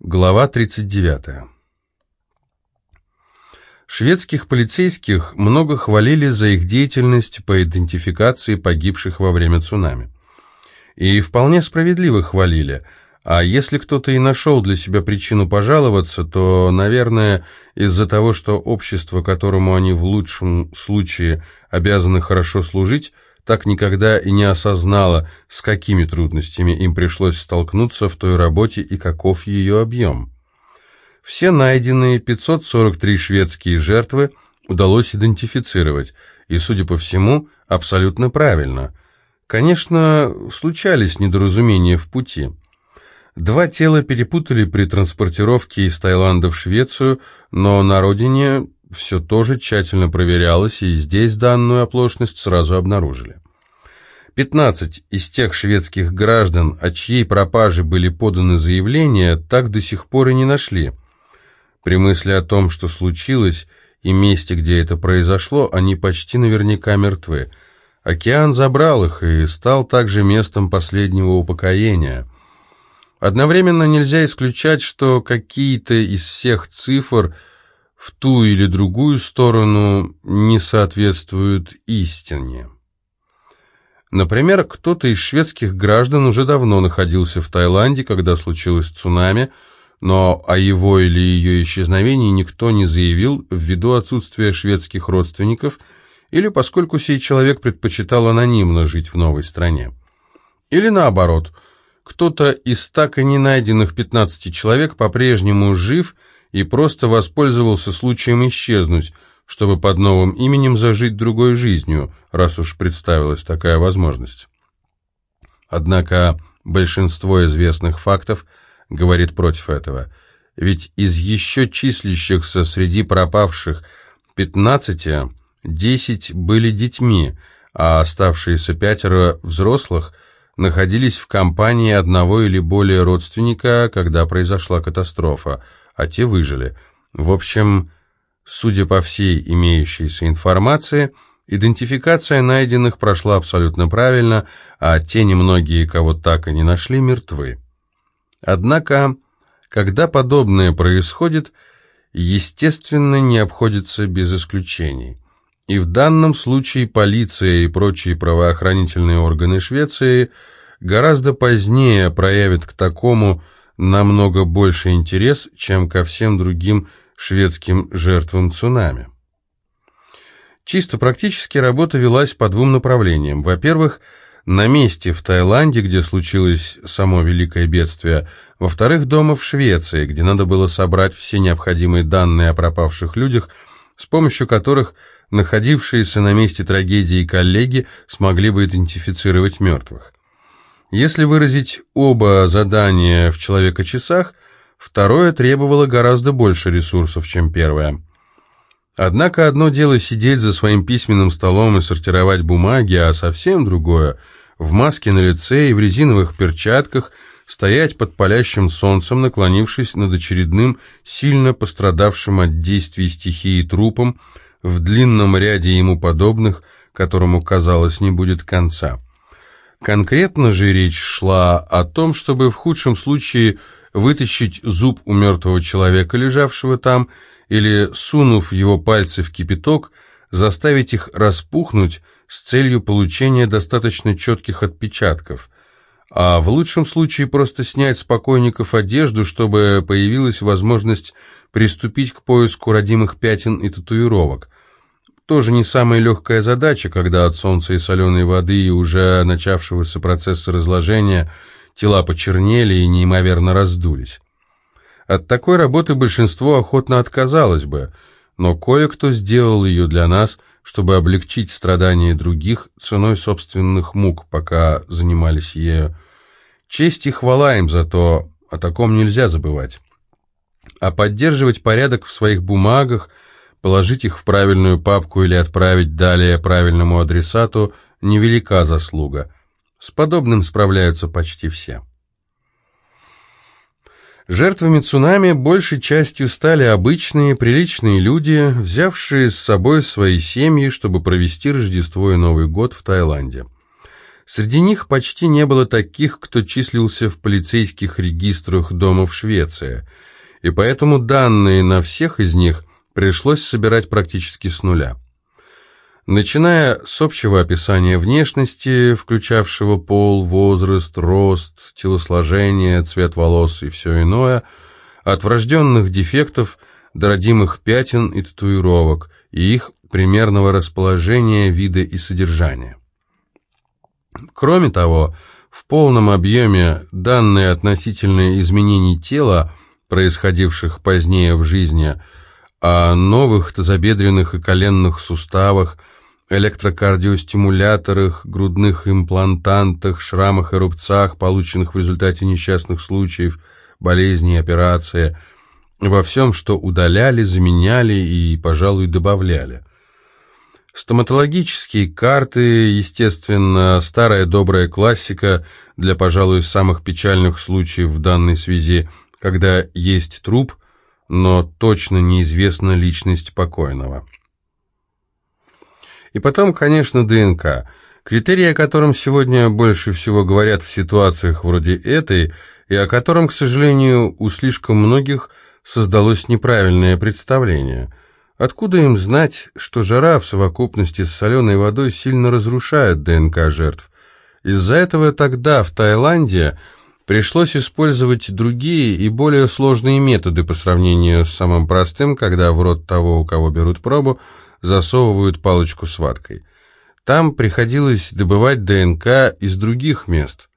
Глава 39. Шведских полицейских много хвалили за их деятельность по идентификации погибших во время цунами. И вполне справедливо хвалили, а если кто-то и нашел для себя причину пожаловаться, то, наверное, из-за того, что общество, которому они в лучшем случае обязаны хорошо служить, так никогда и не осознала, с какими трудностями им пришлось столкнуться в той работе и каков ее объем. Все найденные 543 шведские жертвы удалось идентифицировать, и, судя по всему, абсолютно правильно. Конечно, случались недоразумения в пути. Два тела перепутали при транспортировке из Таиланда в Швецию, но на родине все тоже тщательно проверялось, и здесь данную оплошность сразу обнаружили. 15 из тех шведских граждан, о чьей пропаже были поданы заявления, так до сих пор и не нашли. При мысли о том, что случилось, и месте, где это произошло, они почти наверняка мертвы. Океан забрал их и стал также местом последнего упокоения. Одновременно нельзя исключать, что какие-то из всех цифр – в ту или другую сторону не соответствуют истине. Например, кто-то из шведских граждан уже давно находился в Таиланде, когда случилось цунами, но о его или ее исчезновении никто не заявил ввиду отсутствия шведских родственников или поскольку сей человек предпочитал анонимно жить в новой стране. Или наоборот, кто-то из так и не найденных 15 человек по-прежнему жив – и просто воспользовался случаем исчезнуть, чтобы под новым именем зажить другой жизнью, раз уж представилась такая возможность. Однако большинство известных фактов говорит против этого, ведь из еще числящихся среди пропавших 15, 10 были детьми, а оставшиеся пятеро взрослых находились в компании одного или более родственника, когда произошла катастрофа, а те выжили. В общем, судя по всей имеющейся информации, идентификация найденных прошла абсолютно правильно, а те немногие, кого так и не нашли, мертвы. Однако, когда подобное происходит, естественно, не обходится без исключений. И в данном случае полиция и прочие правоохранительные органы Швеции гораздо позднее проявят к такому намного больше интерес, чем ко всем другим шведским жертвам цунами. Чисто практически работа велась по двум направлениям. Во-первых, на месте в Таиланде, где случилось само великое бедствие, во-вторых, дома в Швеции, где надо было собрать все необходимые данные о пропавших людях, с помощью которых находившиеся на месте трагедии коллеги смогли бы идентифицировать мертвых. Если выразить оба задания в человека-часах, второе требовало гораздо больше ресурсов, чем первое. Однако одно дело сидеть за своим письменным столом и сортировать бумаги, а совсем другое – в маске на лице и в резиновых перчатках стоять под палящим солнцем, наклонившись над очередным, сильно пострадавшим от действий стихии трупом, в длинном ряде ему подобных, которому, казалось, не будет конца. Конкретно же речь шла о том, чтобы в худшем случае вытащить зуб у мертвого человека, лежавшего там, или, сунув его пальцы в кипяток, заставить их распухнуть с целью получения достаточно четких отпечатков, а в лучшем случае просто снять с покойников одежду, чтобы появилась возможность приступить к поиску родимых пятен и татуировок. Тоже не самая легкая задача, когда от солнца и соленой воды и уже начавшегося процесса разложения тела почернели и неимоверно раздулись. От такой работы большинство охотно отказалось бы, но кое-кто сделал ее для нас, чтобы облегчить страдания других ценой собственных мук, пока занимались ею. Честь и хвала им за то, о таком нельзя забывать. А поддерживать порядок в своих бумагах – Положить их в правильную папку или отправить далее правильному адресату – невелика заслуга. С подобным справляются почти все. Жертвами цунами большей частью стали обычные, приличные люди, взявшие с собой свои семьи, чтобы провести Рождество и Новый год в Таиланде. Среди них почти не было таких, кто числился в полицейских регистрах дома в Швеции, и поэтому данные на всех из них пришлось собирать практически с нуля. Начиная с общего описания внешности, включавшего пол, возраст, рост, телосложение, цвет волос и все иное, от врожденных дефектов до родимых пятен и татуировок, и их примерного расположения, вида и содержания. Кроме того, в полном объеме данные относительно изменений тела, происходивших позднее в жизни, о новых тазобедренных и коленных суставах, электрокардиостимуляторах, грудных имплантантах, шрамах и рубцах, полученных в результате несчастных случаев, болезней, операции, во всем, что удаляли, заменяли и, пожалуй, добавляли. Стоматологические карты, естественно, старая добрая классика для, пожалуй, самых печальных случаев в данной связи, когда есть труп, но точно неизвестна личность покойного. И потом, конечно, ДНК. Критерий, о котором сегодня больше всего говорят в ситуациях вроде этой, и о котором, к сожалению, у слишком многих создалось неправильное представление. Откуда им знать, что жара в совокупности с соленой водой сильно разрушает ДНК жертв? Из-за этого тогда в Таиланде пришлось использовать другие и более сложные методы по сравнению с самым простым, когда в рот того, у кого берут пробу, засовывают палочку с ваткой. Там приходилось добывать ДНК из других мест.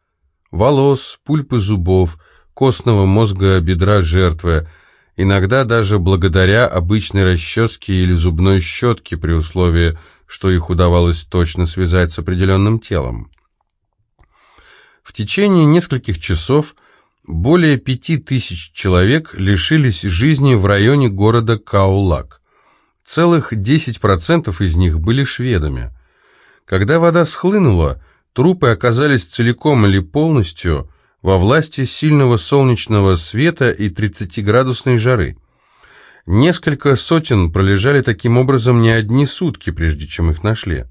Волос, пульпы зубов, костного мозга бедра жертвы, иногда даже благодаря обычной расческе или зубной щетке при условии, что их удавалось точно связать с определенным телом. Течение нескольких часов более пяти тысяч человек лишились жизни в районе города Каулак. Целых 10% из них были шведами. Когда вода схлынула, трупы оказались целиком или полностью во власти сильного солнечного света и 30-градусной жары. Несколько сотен пролежали таким образом не одни сутки, прежде чем их нашли.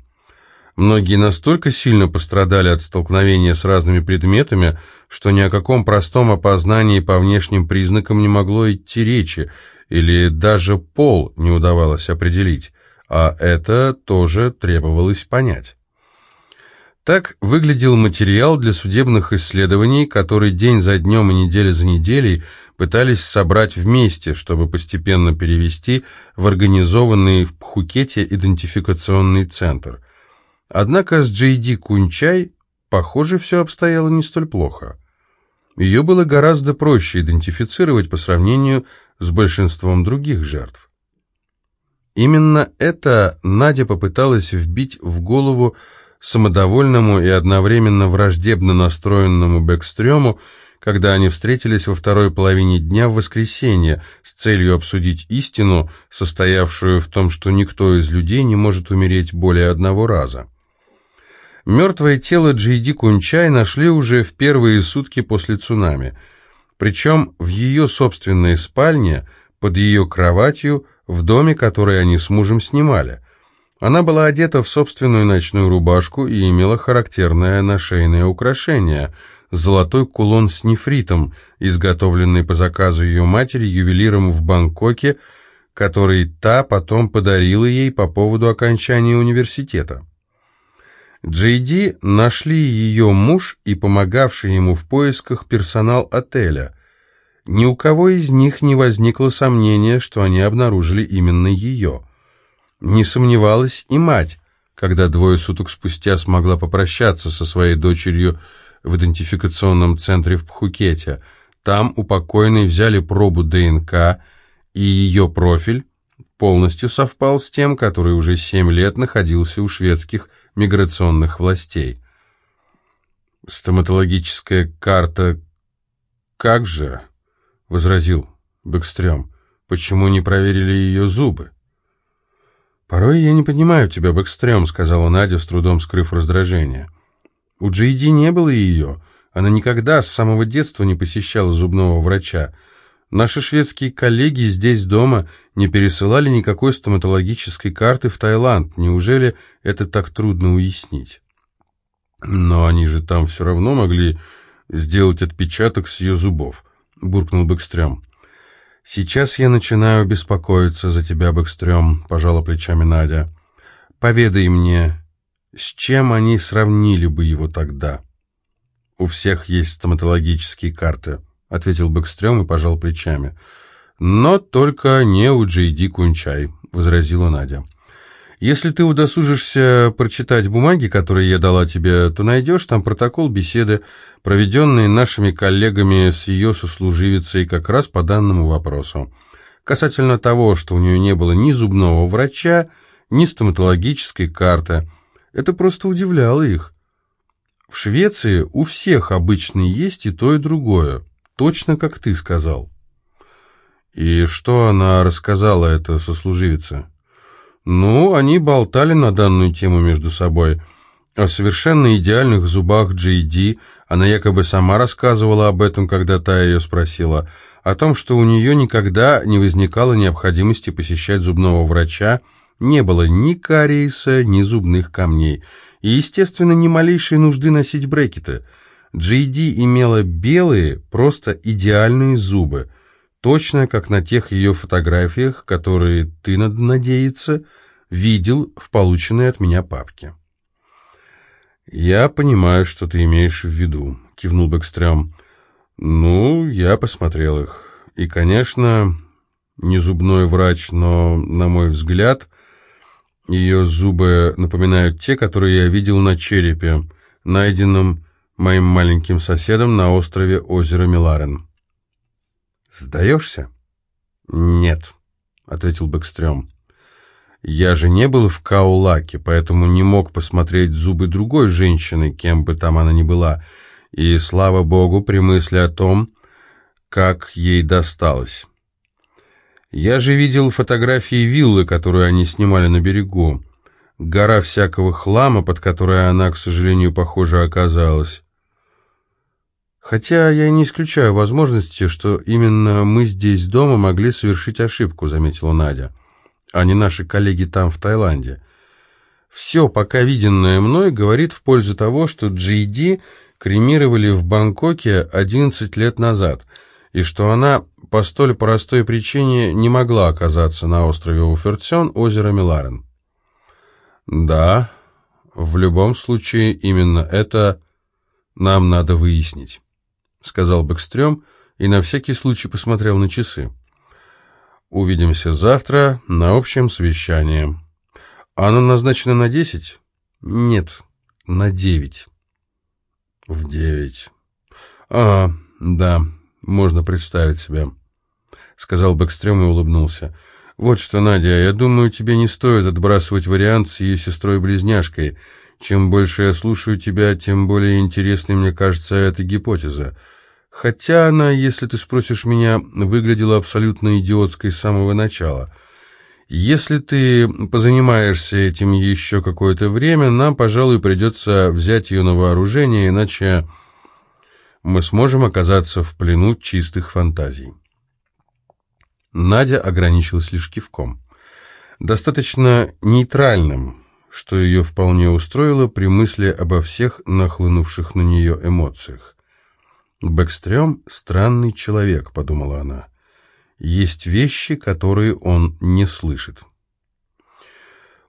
Многие настолько сильно пострадали от столкновения с разными предметами, что ни о каком простом опознании по внешним признакам не могло идти речи, или даже пол не удавалось определить, а это тоже требовалось понять. Так выглядел материал для судебных исследований, который день за днем и неделя за неделей пытались собрать вместе, чтобы постепенно перевести в организованный в Пхукете идентификационный центр. Однако с Джейди Кунчай, похоже, все обстояло не столь плохо. Ее было гораздо проще идентифицировать по сравнению с большинством других жертв. Именно это Надя попыталась вбить в голову самодовольному и одновременно враждебно настроенному Бэкстрёму, когда они встретились во второй половине дня в воскресенье с целью обсудить истину, состоявшую в том, что никто из людей не может умереть более одного раза. Мертвое тело Джейди Кунчай нашли уже в первые сутки после цунами – причем в ее собственной спальне, под ее кроватью, в доме, который они с мужем снимали. Она была одета в собственную ночную рубашку и имела характерное нашейное украшение – золотой кулон с нефритом, изготовленный по заказу ее матери ювелиром в Бангкоке, который та потом подарила ей по поводу окончания университета. Джейди нашли ее муж и помогавший ему в поисках персонал отеля. Ни у кого из них не возникло сомнения, что они обнаружили именно ее. Не сомневалась и мать, когда двое суток спустя смогла попрощаться со своей дочерью в идентификационном центре в Пхукете. Там у покойной взяли пробу ДНК, и ее профиль полностью совпал с тем, который уже семь лет находился у шведских миграционных властей. «Стоматологическая карта... Как же?» — возразил Бэкстрём. «Почему не проверили ее зубы?» «Порой я не понимаю тебя, Бэкстрём», — сказала Надя, с трудом скрыв раздражение. «У Джейди не было ее. Она никогда с самого детства не посещала зубного врача. Наши шведские коллеги здесь дома не пересылали никакой стоматологической карты в Таиланд. Неужели это так трудно уяснить? Но они же там все равно могли сделать отпечаток с ее зубов, буркнул Бэкстрём. «Сейчас я начинаю беспокоиться за тебя, Бэкстрём», — пожала плечами Надя. «Поведай мне, с чем они сравнили бы его тогда?» «У всех есть стоматологические карты», — ответил Бэкстрём и пожал плечами. «Но только не у Джейди Кунчай», — возразила Надя. «Если ты удосужишься прочитать бумаги, которые я дала тебе, то найдешь там протокол беседы, проведенный нашими коллегами с ее сослуживицей как раз по данному вопросу. Касательно того, что у нее не было ни зубного врача, ни стоматологической карты. Это просто удивляло их. В Швеции у всех обычно есть и то, и другое, точно как ты сказал». «И что она рассказала, эта сослуживица?» «Ну, они болтали на данную тему между собой. О совершенно идеальных зубах Джей она якобы сама рассказывала об этом, когда та ее спросила, о том, что у нее никогда не возникало необходимости посещать зубного врача, не было ни кариеса, ни зубных камней, и, естественно, ни малейшей нужды носить брекеты. Джейди имела белые, просто идеальные зубы, точно как на тех ее фотографиях, которые ты, надо надеяться, видел в полученной от меня папке. «Я понимаю, что ты имеешь в виду», — кивнул Бэкстрём. «Ну, я посмотрел их. И, конечно, не зубной врач, но, на мой взгляд, ее зубы напоминают те, которые я видел на черепе, найденном моим маленьким соседом на острове озера Миларен». «Сдаешься?» «Нет», — ответил Бэкстрём. «Я же не был в Каулаке, поэтому не мог посмотреть зубы другой женщины, кем бы там она ни была, и, слава богу, при мысли о том, как ей досталось. Я же видел фотографии виллы, которую они снимали на берегу. Гора всякого хлама, под которой она, к сожалению, похоже, оказалась. «Хотя я не исключаю возможности, что именно мы здесь дома могли совершить ошибку», — заметила Надя, «а не наши коллеги там, в Таиланде. Все, пока виденное мной, говорит в пользу того, что Джейди кремировали в Бангкоке 11 лет назад, и что она по столь простой причине не могла оказаться на острове Уфертсен, озера Миларен». «Да, в любом случае именно это нам надо выяснить». — сказал Бэкстрём и на всякий случай посмотрел на часы. «Увидимся завтра на общем совещании. Оно назначено на десять?» «Нет, на девять». «В девять. А, да, можно представить себя», — сказал Бэкстрём и улыбнулся. «Вот что, Надя, я думаю, тебе не стоит отбрасывать вариант с ее сестрой-близняшкой. Чем больше я слушаю тебя, тем более интересной мне кажется эта гипотеза. Хотя она, если ты спросишь меня, выглядела абсолютно идиотской с самого начала. Если ты позанимаешься этим еще какое-то время, нам, пожалуй, придется взять ее на вооружение, иначе мы сможем оказаться в плену чистых фантазий. Надя ограничилась лишь кивком. Достаточно нейтральным, что ее вполне устроило при мысли обо всех нахлынувших на нее эмоциях. «Бэкстрём — странный человек», — подумала она. «Есть вещи, которые он не слышит».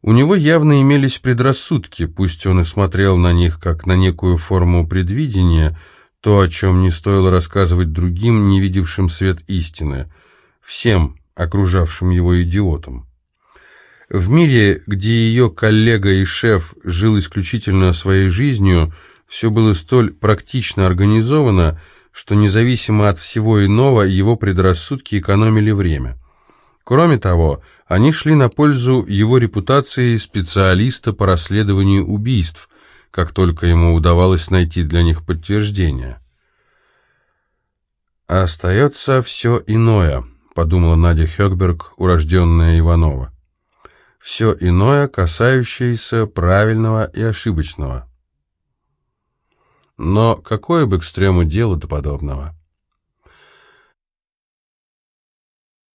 У него явно имелись предрассудки, пусть он и смотрел на них как на некую форму предвидения, то, о чем не стоило рассказывать другим, не видевшим свет истины, всем окружавшим его идиотам. В мире, где ее коллега и шеф жил исключительно своей жизнью, все было столь практично организовано, что независимо от всего иного его предрассудки экономили время. Кроме того, они шли на пользу его репутации специалиста по расследованию убийств, как только ему удавалось найти для них подтверждение. «А остается все иное», — подумала Надя Хёкберг, урожденная Иванова. «Все иное, касающееся правильного и ошибочного». Но какое бы экстрему дело до подобного?